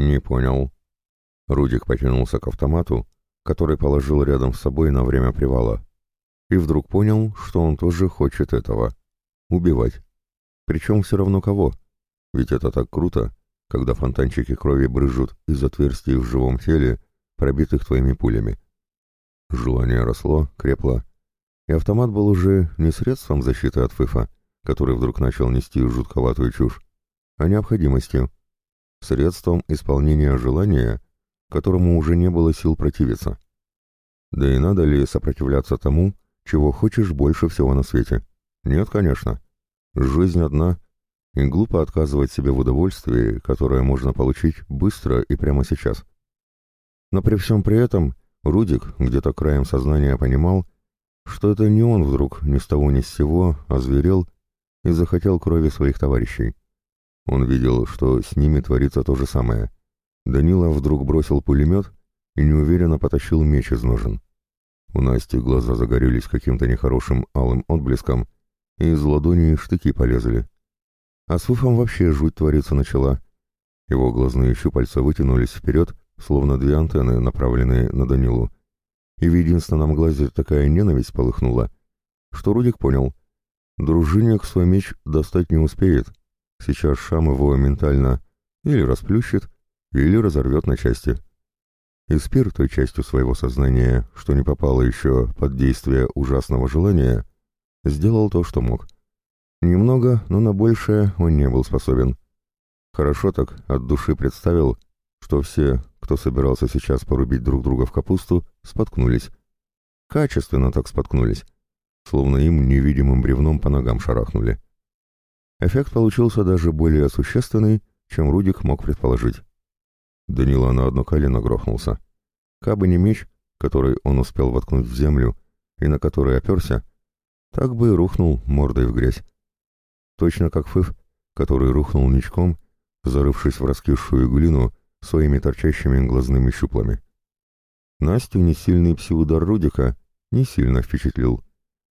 «Не понял». Рудик потянулся к автомату, который положил рядом с собой на время привала, и вдруг понял, что он тоже хочет этого — убивать. Причем все равно кого, ведь это так круто, когда фонтанчики крови брызжут из отверстий в живом теле, пробитых твоими пулями. Желание росло, крепло, и автомат был уже не средством защиты от ФИФа, который вдруг начал нести жутковатую чушь, а необходимостью, средством исполнения желания, которому уже не было сил противиться. Да и надо ли сопротивляться тому, чего хочешь больше всего на свете? Нет, конечно. Жизнь одна, и глупо отказывать себе в удовольствии, которое можно получить быстро и прямо сейчас. Но при всем при этом Рудик где-то краем сознания понимал, что это не он вдруг ни с того ни с сего озверел и захотел крови своих товарищей. Он видел, что с ними творится то же самое. Данила вдруг бросил пулемет и неуверенно потащил меч из ножен. У Насти глаза загорелись каким-то нехорошим алым отблеском, и из ладони штыки полезли. А с Уфом вообще жуть твориться начала. Его глазные щупальца вытянулись вперед, словно две антенны, направленные на Данилу. И в единственном глазе такая ненависть полыхнула, что Рудик понял. Дружинник свой меч достать не успеет. Сейчас Шам его ментально или расплющит, или разорвет на части. И Спир той частью своего сознания, что не попало еще под действие ужасного желания, сделал то, что мог. Немного, но на большее он не был способен. Хорошо так от души представил, что все, кто собирался сейчас порубить друг друга в капусту, споткнулись. Качественно так споткнулись, словно им невидимым бревном по ногам шарахнули. Эффект получился даже более существенный, чем Рудик мог предположить. Данила на одно колено грохнулся. Кабы не меч, который он успел воткнуть в землю и на который оперся, так бы и рухнул мордой в грязь. Точно как Фыф, который рухнул ничком, зарывшись в раскисшую глину своими торчащими глазными щуплами. Настю несильный пси-удар Рудика не сильно впечатлил,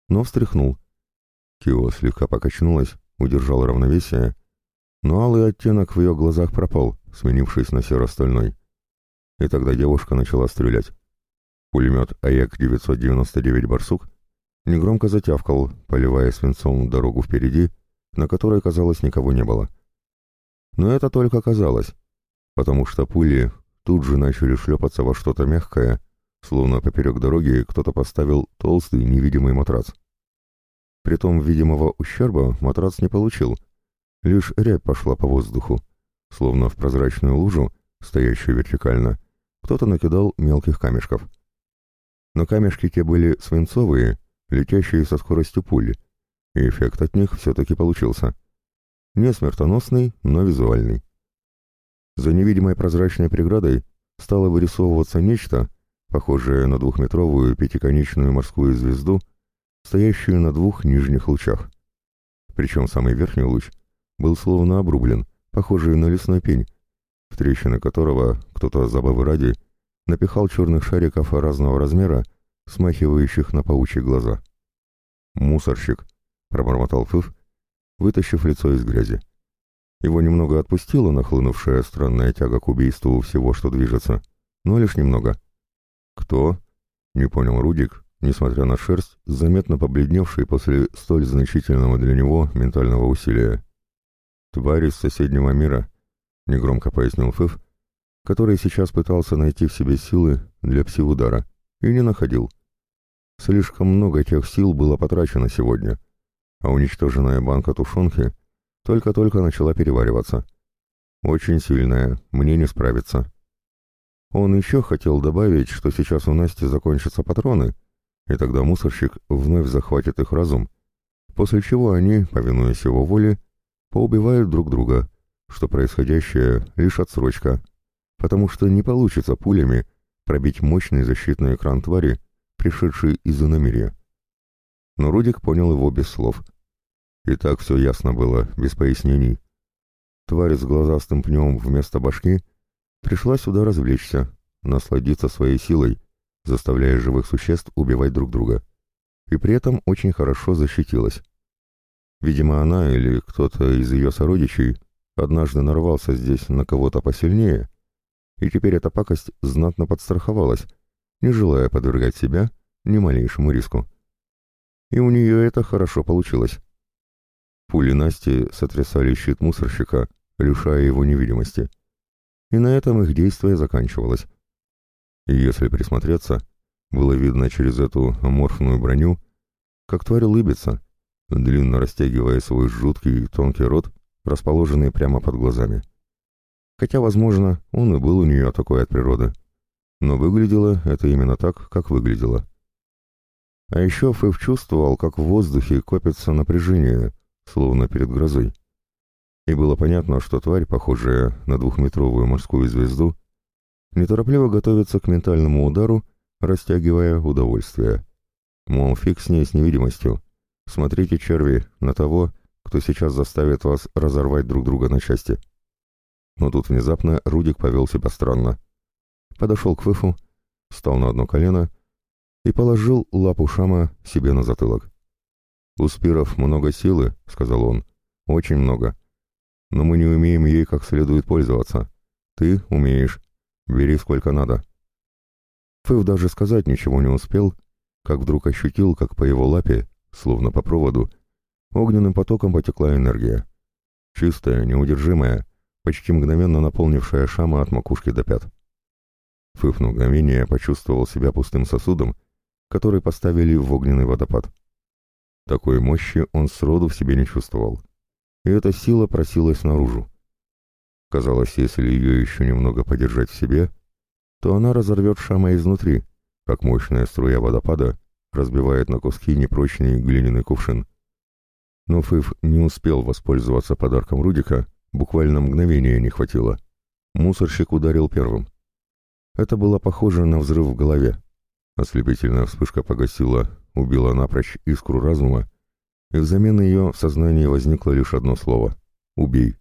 но встряхнул. Кио слегка покачнулась, удержала равновесие, но алый оттенок в ее глазах пропал, сменившись на серо-стальной. И тогда девушка начала стрелять. Пулемет АЕК-999 «Барсук» негромко затявкал, поливая свинцом дорогу впереди, на которой, казалось, никого не было. Но это только казалось, потому что пули тут же начали шлепаться во что-то мягкое, словно поперек дороги кто-то поставил толстый невидимый матрац. Притом видимого ущерба матрац не получил, лишь рябь пошла по воздуху, словно в прозрачную лужу, стоящую вертикально, кто-то накидал мелких камешков. Но камешки те были свинцовые, летящие со скоростью пули, и эффект от них все-таки получился. Не смертоносный, но визуальный. За невидимой прозрачной преградой стало вырисовываться нечто, похожее на двухметровую пятиконечную морскую звезду, стоящую на двух нижних лучах. Причем самый верхний луч был словно обрублен, похожий на лесной пень, в трещины которого кто-то забавы ради напихал черных шариков разного размера, смахивающих на паучьи глаза. «Мусорщик», — пробормотал Фыф, вытащив лицо из грязи. Его немного отпустила нахлынувшая странная тяга к убийству всего, что движется, но лишь немного. «Кто?» — не понял Рудик, несмотря на шерсть, заметно побледневший после столь значительного для него ментального усилия. «Тварь из соседнего мира», — негромко пояснил Фыф, который сейчас пытался найти в себе силы для пси-удара, и не находил. Слишком много тех сил было потрачено сегодня, а уничтоженная банка тушенки только-только начала перевариваться. Очень сильная, мне не справиться. Он еще хотел добавить, что сейчас у Насти закончатся патроны, и тогда мусорщик вновь захватит их разум, после чего они, повинуясь его воле, поубивают друг друга, что происходящее — лишь отсрочка, потому что не получится пулями пробить мощный защитный экран твари, пришедший из иномирья. Но Рудик понял его без слов. И так все ясно было, без пояснений. Тварь с глазастым пнем вместо башки пришла сюда развлечься, насладиться своей силой, заставляя живых существ убивать друг друга. И при этом очень хорошо защитилась. Видимо, она или кто-то из ее сородичей однажды нарвался здесь на кого-то посильнее и теперь эта пакость знатно подстраховалась, не желая подвергать себя ни малейшему риску. И у нее это хорошо получилось. Пули Насти сотрясали щит мусорщика, лишая его невидимости. И на этом их действие заканчивалось. И если присмотреться, было видно через эту аморфную броню, как тварь улыбится, длинно растягивая свой жуткий тонкий рот, расположенный прямо под глазами. Хотя, возможно, он и был у нее такой от природы. Но выглядело это именно так, как выглядело. А еще Фэв чувствовал, как в воздухе копится напряжение, словно перед грозой. И было понятно, что тварь, похожая на двухметровую морскую звезду, неторопливо готовится к ментальному удару, растягивая удовольствие. Мол, фиг с ней с невидимостью. Смотрите, черви, на того, кто сейчас заставит вас разорвать друг друга на части. Но тут внезапно Рудик повел себя странно. Подошел к Фыфу, встал на одно колено и положил лапу Шама себе на затылок. «У спиров много силы», — сказал он, — «очень много. Но мы не умеем ей как следует пользоваться. Ты умеешь. Бери сколько надо». Фыв даже сказать ничего не успел, как вдруг ощутил, как по его лапе, словно по проводу, огненным потоком потекла энергия. Чистая, неудержимая, почти мгновенно наполнившая Шама от макушки до пят. Фыв на мгновение почувствовал себя пустым сосудом, который поставили в огненный водопад. Такой мощи он сроду в себе не чувствовал. И эта сила просилась наружу. Казалось, если ее еще немного подержать в себе, то она разорвет Шама изнутри, как мощная струя водопада разбивает на куски непрочный глиняный кувшин. Но Фыв не успел воспользоваться подарком Рудика, буквально мгновения не хватило. Мусорщик ударил первым. Это было похоже на взрыв в голове. Ослепительная вспышка погасила, убила напрочь искру разума, и взамен ее в сознании возникло лишь одно слово — «убей».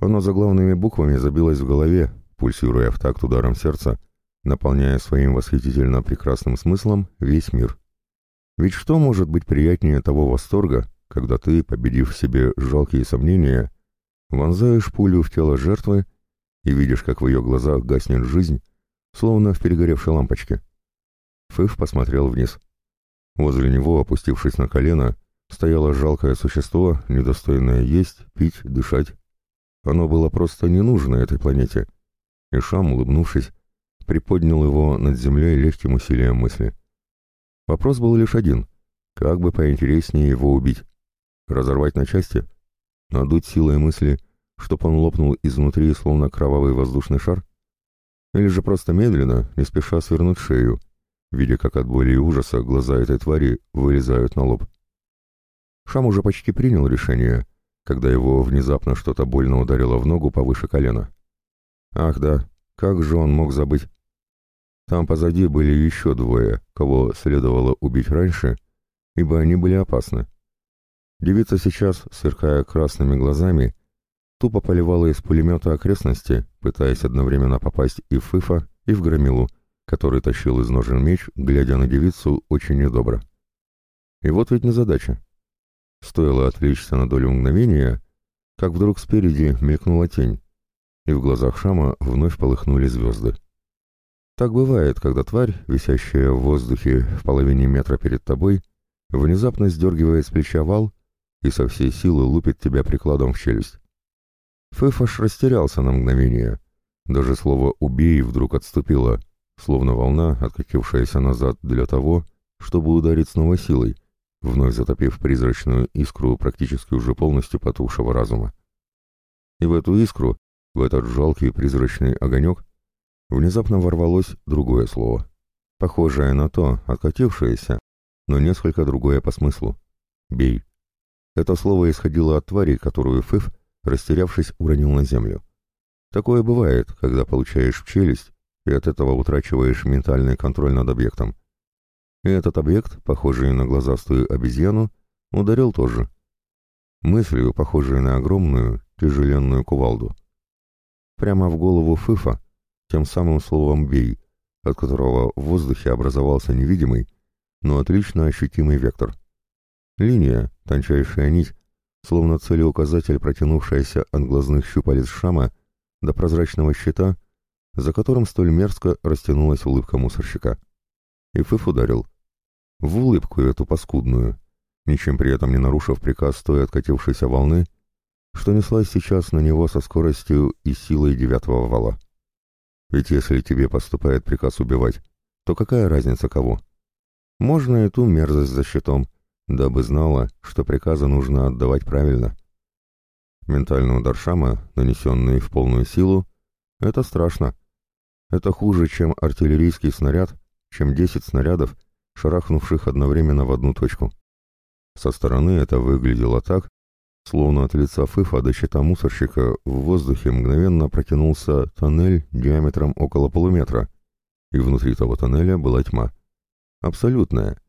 Оно заглавными буквами забилось в голове, пульсируя в такт ударом сердца, наполняя своим восхитительно прекрасным смыслом весь мир. Ведь что может быть приятнее того восторга, когда ты, победив в себе жалкие сомнения, вонзаешь пулю в тело жертвы и видишь, как в ее глазах гаснет жизнь, словно в перегоревшей лампочке. Фыф посмотрел вниз. Возле него, опустившись на колено, стояло жалкое существо, недостойное есть, пить, дышать. Оно было просто не нужно этой планете. И Шам, улыбнувшись, приподнял его над землей легким усилием мысли. Вопрос был лишь один — как бы поинтереснее его убить? Разорвать на части? Надуть силой мысли, чтоб он лопнул изнутри, словно кровавый воздушный шар? Или же просто медленно, не спеша свернуть шею, видя, как от боли и ужаса глаза этой твари вылезают на лоб. Шам уже почти принял решение, когда его внезапно что-то больно ударило в ногу повыше колена. Ах да, как же он мог забыть? Там позади были еще двое, кого следовало убить раньше, ибо они были опасны. Девица сейчас, сверкая красными глазами, тупо поливала из пулемета окрестности, пытаясь одновременно попасть и в Фыфа, и в Громилу, который тащил из ножен меч, глядя на девицу очень недобро. И вот ведь незадача. Стоило отвлечься на долю мгновения, как вдруг спереди мелькнула тень, и в глазах Шама вновь полыхнули звезды. Так бывает, когда тварь, висящая в воздухе в половине метра перед тобой, внезапно сдергивает с плеча вал и со всей силы лупит тебя прикладом в челюсть. Фэфаш растерялся на мгновение. Даже слово «убей» вдруг отступило, словно волна, откатившаяся назад для того, чтобы ударить снова силой, вновь затопив призрачную искру практически уже полностью потухшего разума. И в эту искру, в этот жалкий призрачный огонек, внезапно ворвалось другое слово, похожее на то, откатившееся, но несколько другое по смыслу. «Бей». Это слово исходило от твари, которую Фыф, растерявшись, уронил на землю. Такое бывает, когда получаешь в челюсть и от этого утрачиваешь ментальный контроль над объектом. И этот объект, похожий на глазастую обезьяну, ударил тоже. Мыслью, похожей на огромную, тяжеленную кувалду. Прямо в голову Фыфа, тем самым словом «бей», от которого в воздухе образовался невидимый, но отлично ощутимый вектор. Линия, тончайшая нить, словно целеуказатель, протянувшаяся от глазных щупалец Шама до прозрачного щита — за которым столь мерзко растянулась улыбка мусорщика. И Фыф ударил. В улыбку эту паскудную, ничем при этом не нарушив приказ той откатившейся волны, что неслась сейчас на него со скоростью и силой девятого вала. Ведь если тебе поступает приказ убивать, то какая разница кого? Можно эту мерзость за щитом, дабы знала, что приказы нужно отдавать правильно. Ментальный удар Шама, нанесенный в полную силу, это страшно. Это хуже, чем артиллерийский снаряд, чем десять снарядов, шарахнувших одновременно в одну точку. Со стороны это выглядело так, словно от лица Фыфа до щита мусорщика в воздухе мгновенно протянулся тоннель диаметром около полуметра, и внутри того тоннеля была тьма. Абсолютная,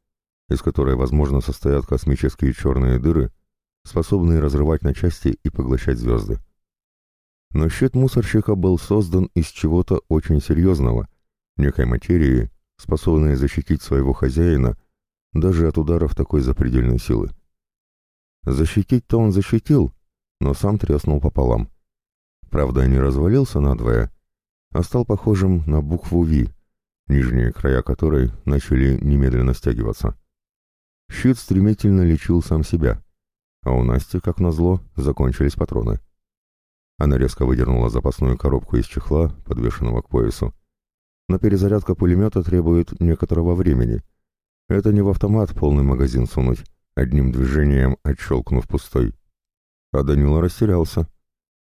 из которой, возможно, состоят космические черные дыры, способные разрывать на части и поглощать звезды. Но щит мусорщика был создан из чего-то очень серьезного, некой материи, способной защитить своего хозяина даже от ударов такой запредельной силы. Защитить-то он защитил, но сам треснул пополам. Правда, не развалился надвое, а стал похожим на букву «Ви», нижние края которой начали немедленно стягиваться. Щит стремительно лечил сам себя, а у Насти, как назло, закончились патроны. Она резко выдернула запасную коробку из чехла, подвешенного к поясу. Но перезарядка пулемета требует некоторого времени. Это не в автомат полный магазин сунуть, одним движением отщелкнув пустой. А Данила растерялся.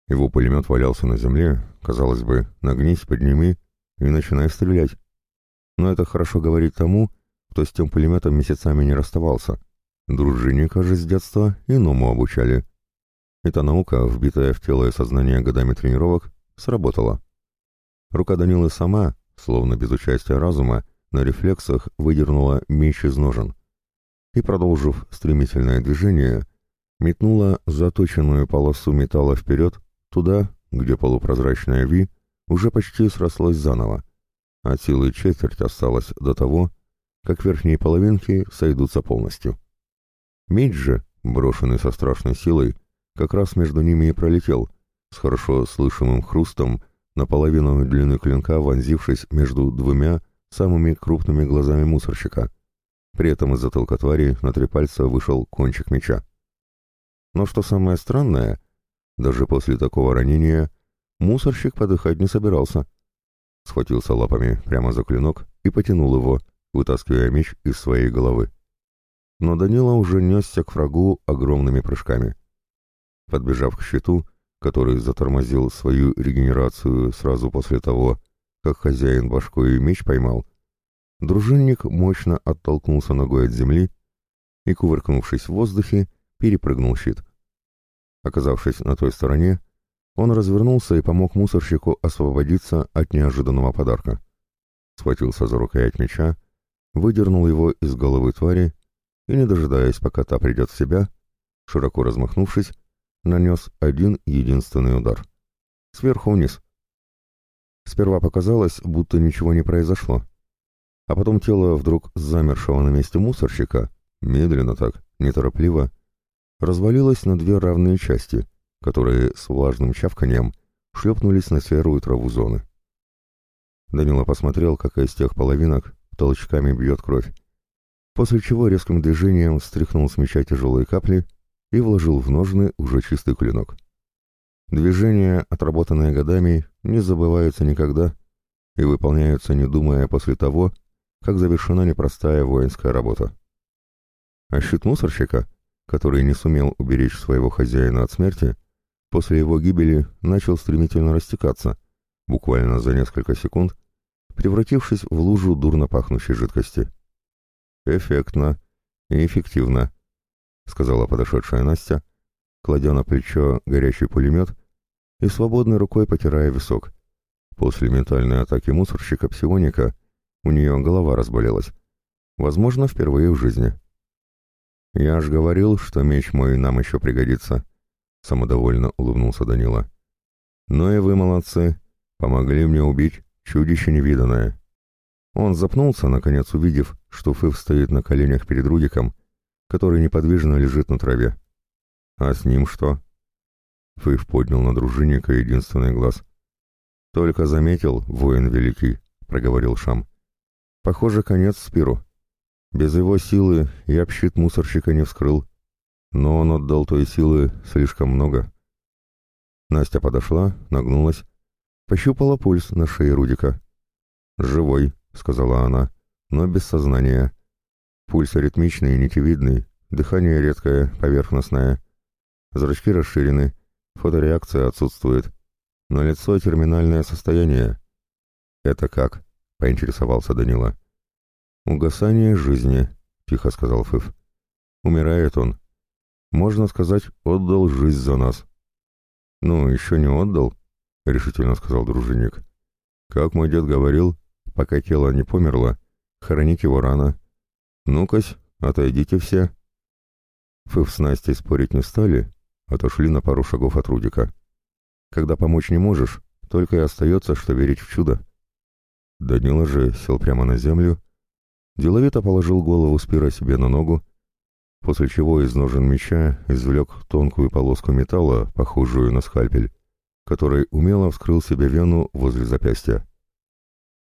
Его пулемет валялся на земле, казалось бы, нагнись, подними и начинай стрелять. Но это хорошо говорит тому, кто с тем пулеметом месяцами не расставался. Дружинника же с детства иному обучали. Эта наука, вбитая в тело и сознание годами тренировок, сработала. Рука Данилы сама, словно без участия разума, на рефлексах выдернула меч из ножен и, продолжив стремительное движение, метнула заточенную полосу металла вперед, туда, где полупрозрачная Ви уже почти срослась заново, а силы четверть осталась до того, как верхние половинки сойдутся полностью. Меч же, брошенный со страшной силой, как раз между ними и пролетел, с хорошо слышимым хрустом, наполовину длины клинка вонзившись между двумя самыми крупными глазами мусорщика — при этом из затылка твари на три пальца вышел кончик меча. Но что самое странное, даже после такого ранения мусорщик подыхать не собирался. Схватился лапами прямо за клинок и потянул его, вытаскивая меч из своей головы. Но Данила уже несся к врагу огромными прыжками. Подбежав к щиту, который затормозил свою регенерацию сразу после того, как хозяин башкой меч поймал, Дружинник мощно оттолкнулся ногой от земли и, кувыркнувшись в воздухе, перепрыгнул щит. Оказавшись на той стороне, он развернулся и помог мусорщику освободиться от неожиданного подарка. Схватился за рукоять меча, выдернул его из головы твари и, не дожидаясь, пока та придет в себя, широко размахнувшись, нанес один единственный удар. Сверху вниз. Сперва показалось, будто ничего не произошло. А потом тело вдруг замершего на месте мусорщика, медленно так, неторопливо, развалилось на две равные части, которые с влажным чавканием шлепнулись на серую траву зоны. Данила посмотрел, как из тех половинок толчками бьет кровь, после чего резким движением стряхнул с меча тяжелые капли и вложил в ножны уже чистый клинок. Движения, отработанные годами, не забываются никогда и выполняются, не думая после того, как завершена непростая воинская работа. А щит мусорщика, который не сумел уберечь своего хозяина от смерти, после его гибели начал стремительно растекаться, буквально за несколько секунд, превратившись в лужу дурно пахнущей жидкости. «Эффектно и эффективно», — сказала подошедшая Настя, кладя на плечо горячий пулемет и свободной рукой потирая висок. После ментальной атаки мусорщика-псионика у нее голова разболелась. Возможно, впервые в жизни. «Я ж говорил, что меч мой нам еще пригодится», — самодовольно улыбнулся Данила. «Ну и вы молодцы, помогли мне убить чудище невиданное». Он запнулся, наконец увидев, что Фыв стоит на коленях перед Рудиком, который неподвижно лежит на траве. «А с ним что?» Фыв поднял на дружинника единственный глаз. «Только заметил, воин великий», — проговорил Шам. «Похоже, конец Спиру. Без его силы я б щит мусорщика не вскрыл, но он отдал той силы слишком много». Настя подошла, нагнулась, пощупала пульс на шее Рудика. «Живой», — сказала она, — «но без сознания. Пульс аритмичный, нитевидный, дыхание редкое, поверхностное. Зрачки расширены, фотореакция отсутствует. На лицо терминальное состояние. «Это как?» — поинтересовался Данила. «Угасание жизни», — тихо сказал Фыф. «Умирает он. Можно сказать, отдал жизнь за нас». «Ну, еще не отдал», — решительно сказал дружинник. «Как мой дед говорил, пока тело не померло, хоронить его рано. Ну-кась, отойдите все». Фыф с Настей спорить не стали, отошли на пару шагов от Рудика. Когда помочь не можешь, только и остается, что верить в чудо. Данила же сел прямо на землю, деловито положил голову Спира себе на ногу, после чего из ножен меча извлек тонкую полоску металла, похожую на скальпель, который умело вскрыл себе вену возле запястья.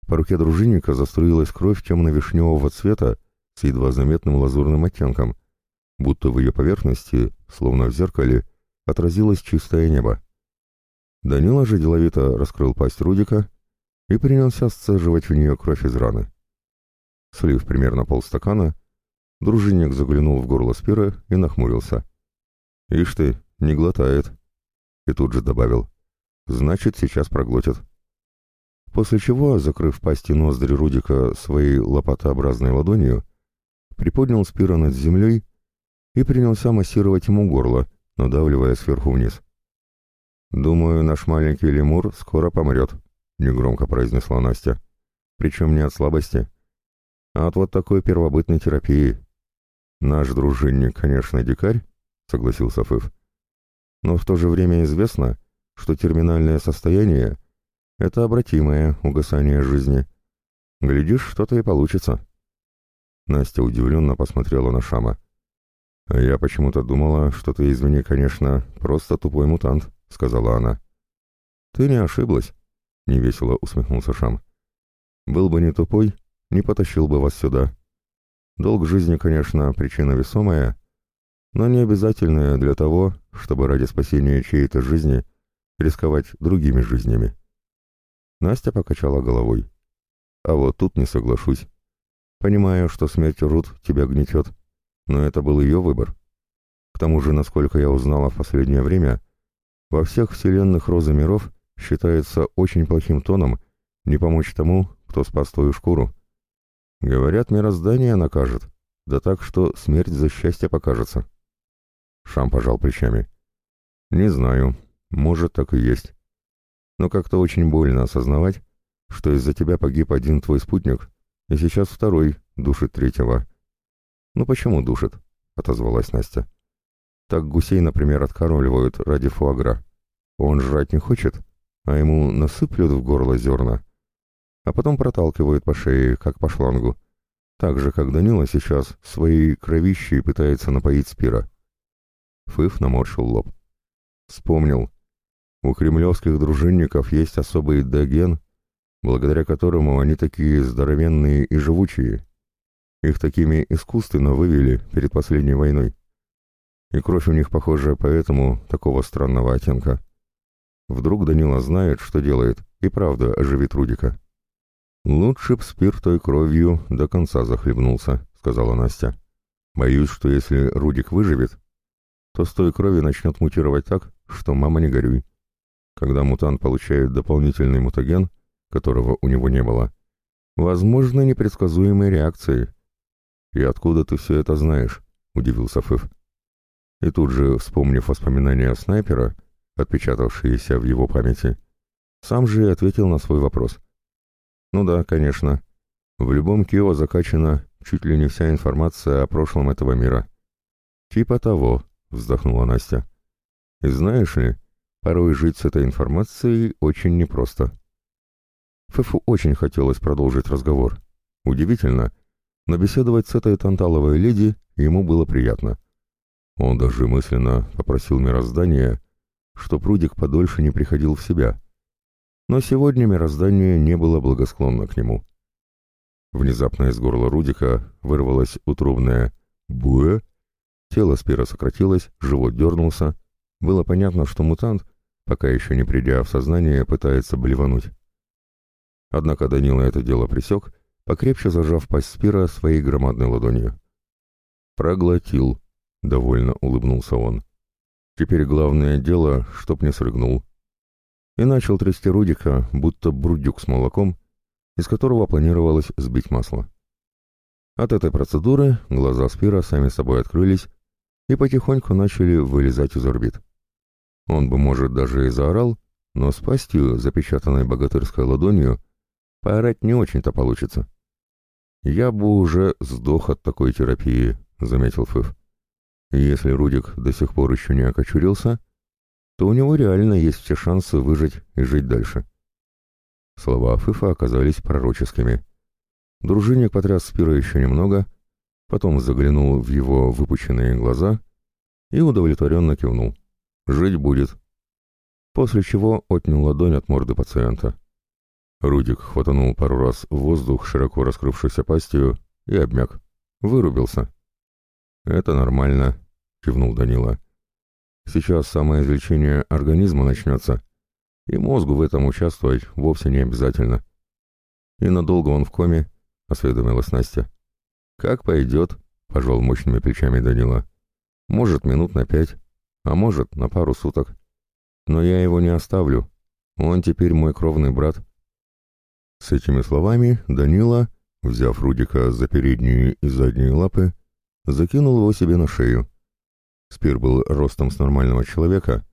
По руке дружинника заструилась кровь темно-вишневого цвета с едва заметным лазурным оттенком, будто в ее поверхности, словно в зеркале, отразилось чистое небо. Данила же деловито раскрыл пасть Рудика и принялся сцеживать в нее кровь из раны. Слив примерно полстакана, дружинник заглянул в горло спира и нахмурился. «Ишь ты, не глотает!» И тут же добавил. «Значит, сейчас проглотит». После чего, закрыв пасть и ноздри Рудика своей лопатообразной ладонью, приподнял спира над землей и принялся массировать ему горло, надавливая сверху вниз. «Думаю, наш маленький лемур скоро помрет», — негромко произнесла Настя. «Причем не от слабости, а от вот такой первобытной терапии». «Наш дружинник, конечно, дикарь», — согласился Фыф. «Но в то же время известно, что терминальное состояние — это обратимое угасание жизни. Глядишь, что-то и получится». Настя удивленно посмотрела на Шама. «А я почему-то думала, что ты, извини, конечно, просто тупой мутант». — сказала она. «Ты не ошиблась», — невесело усмехнулся Шам. «Был бы не тупой, не потащил бы вас сюда. Долг жизни, конечно, причина весомая, но не обязательная для того, чтобы ради спасения чьей-то жизни рисковать другими жизнями». Настя покачала головой. «А вот тут не соглашусь. Понимаю, что смерть Рут тебя гнетет, но это был ее выбор. К тому же, насколько я узнала в последнее время, — во всех вселенных розы миров считается очень плохим тоном не помочь тому, кто спас твою шкуру. Говорят, мироздание накажет, да так, что смерть за счастье покажется. Шам пожал плечами. Не знаю, может, так и есть. Но как-то очень больно осознавать, что из-за тебя погиб один твой спутник, и сейчас второй душит третьего. «Ну почему душит?» — отозвалась Настя. Так гусей, например, откармливают ради фуагра. Он жрать не хочет, а ему насыплют в горло зерна, а потом проталкивают по шее, как по шлангу. Так же, как Данила сейчас своей кровищей пытается напоить спира. Фыф наморщил лоб. Вспомнил. У кремлевских дружинников есть особый доген, благодаря которому они такие здоровенные и живучие. Их такими искусственно вывели перед последней войной и кровь у них, похоже, поэтому такого странного оттенка. Вдруг Данила знает, что делает, и правда оживит Рудика. «Лучше б спирт той кровью до конца захлебнулся», — сказала Настя. «Боюсь, что если Рудик выживет, то с той крови начнет мутировать так, что мама не горюй. Когда мутант получает дополнительный мутаген, которого у него не было, возможно непредсказуемые реакции». «И откуда ты все это знаешь?» — удивился Фыф. И тут же, вспомнив воспоминания снайпера, отпечатавшиеся в его памяти, сам же и ответил на свой вопрос. «Ну да, конечно. В любом Кио закачана чуть ли не вся информация о прошлом этого мира». «Типа того», — вздохнула Настя. «И знаешь ли, порой жить с этой информацией очень непросто». Фэфу очень хотелось продолжить разговор. Удивительно, но беседовать с этой танталовой леди ему было приятно. Он даже мысленно попросил мироздания, что прудик подольше не приходил в себя. но сегодня мироздание не было благосклонно к нему. Внезапно из горла Рудика вырвалось утробное «буэ», тело Спира сократилось, живот дернулся. Было понятно, что мутант, пока еще не придя в сознание, пытается блевануть. Однако Данила это дело присек, покрепче зажав пасть Спира своей громадной ладонью. «Проглотил», — довольно улыбнулся он. «Теперь главное дело, чтоб не срыгнул». И начал трясти Рудика, будто брудюк с молоком, из которого планировалось сбить масло. От этой процедуры глаза Спира сами собой открылись и потихоньку начали вылезать из орбит. Он бы, может, даже и заорал, но с пастью, запечатанной богатырской ладонью, поорать не очень-то получится. «Я бы уже сдох от такой терапии», — заметил Фыф. «Если Рудик до сих пор еще не окочурился, то у него реально есть все шансы выжить и жить дальше». Слова Фыфа оказались пророческими. Дружинник потряс Спира еще немного, потом заглянул в его выпученные глаза и удовлетворенно кивнул. «Жить будет». После чего отнял ладонь от морды пациента. Рудик хватанул пару раз в воздух широко раскрывшейся пастью и обмяк. Вырубился. «Это нормально», — кивнул Данила. «Сейчас самоизлечение организма начнется, и мозгу в этом участвовать вовсе не обязательно». «И надолго он в коме?» — осведомилась Настя. «Как пойдет», — пожал мощными плечами Данила. «Может, минут на пять, а может, на пару суток. Но я его не оставлю. Он теперь мой кровный брат». С этими словами Данила, взяв Рудика за передние и задние лапы, закинул его себе на шею. Спир был ростом с нормального человека,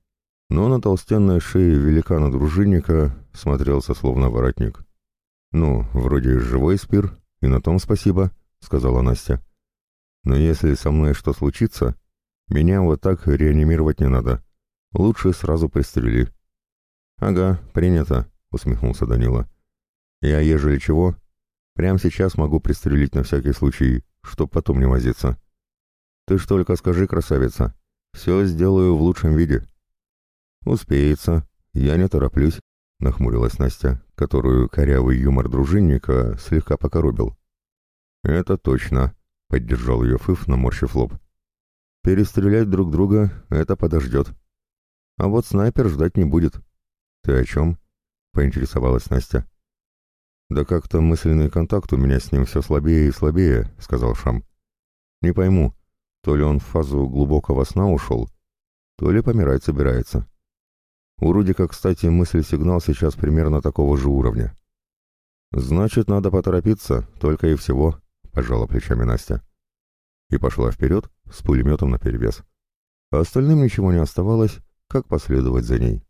но на толстенной шее великана-дружинника смотрелся словно воротник. «Ну, вроде живой Спир, и на том спасибо», — сказала Настя. «Но если со мной что случится, меня вот так реанимировать не надо. Лучше сразу пристрели». «Ага, принято», — усмехнулся Данила. «Я, ежели чего, прямо сейчас могу пристрелить на всякий случай, чтоб потом не возиться. Ты ж только скажи, красавица, все сделаю в лучшем виде». «Успеется, я не тороплюсь», — нахмурилась Настя, которую корявый юмор дружинника слегка покоробил. «Это точно», — поддержал ее Фыф, наморщив лоб. «Перестрелять друг друга — это подождет. А вот снайпер ждать не будет». «Ты о чем?» — поинтересовалась Настя. «Да как-то мысленный контакт у меня с ним все слабее и слабее», — сказал Шам. «Не пойму, то ли он в фазу глубокого сна ушел, то ли помирать собирается. У Рудика, кстати, мысль-сигнал сейчас примерно такого же уровня». «Значит, надо поторопиться, только и всего», — пожала плечами Настя. И пошла вперед с пулеметом наперевес. А остальным ничего не оставалось, как последовать за ней.